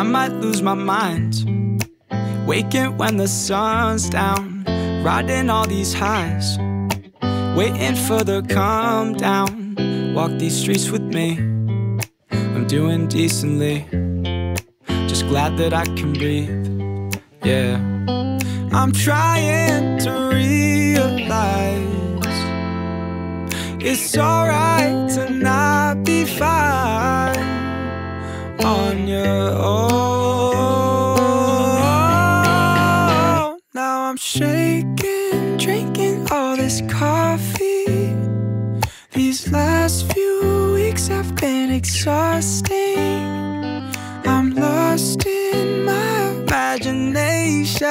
I might lose my mind. Waking when the sun's down, riding all these highs. Waiting for the calm down. Walk these streets with me. I'm doing decently. Just glad that I can breathe. Yeah. I'm trying to realize it's alright to shaking, drinking all this coffee. These last few weeks have been exhausting. I'm lost in my imagination.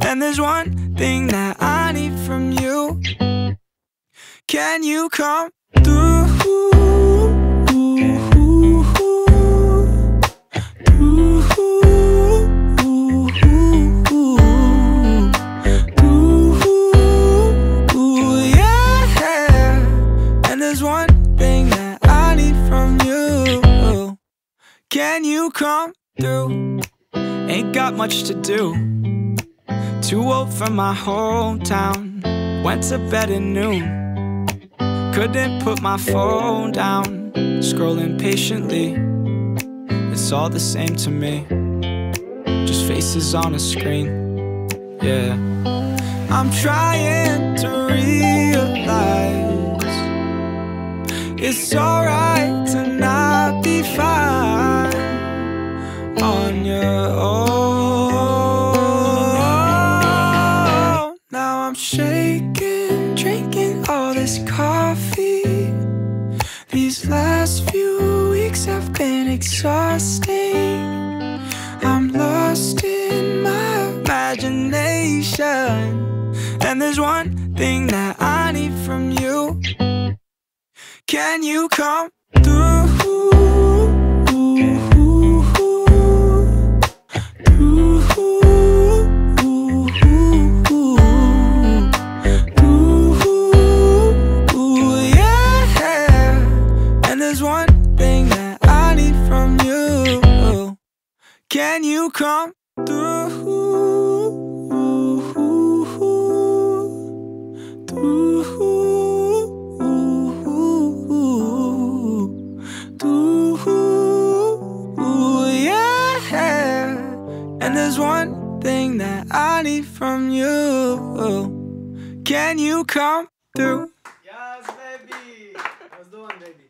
And there's one thing that I need from you. Can you come through? Need from you. Can you come through? Ain't got much to do. Too old for my hometown. Went to bed at noon. Couldn't put my phone down. Scrolling patiently. It's all the same to me. Just faces on a screen. Yeah. I'm trying to realize it's alright shaking, drinking all this coffee. These last few weeks have been exhausting. I'm lost in my imagination. And there's one thing that I need from you. Can you come through? Can you come through? Through, through, yeah. And there's one thing that I need from you. Can you come through? Yes, baby. How's doing, baby?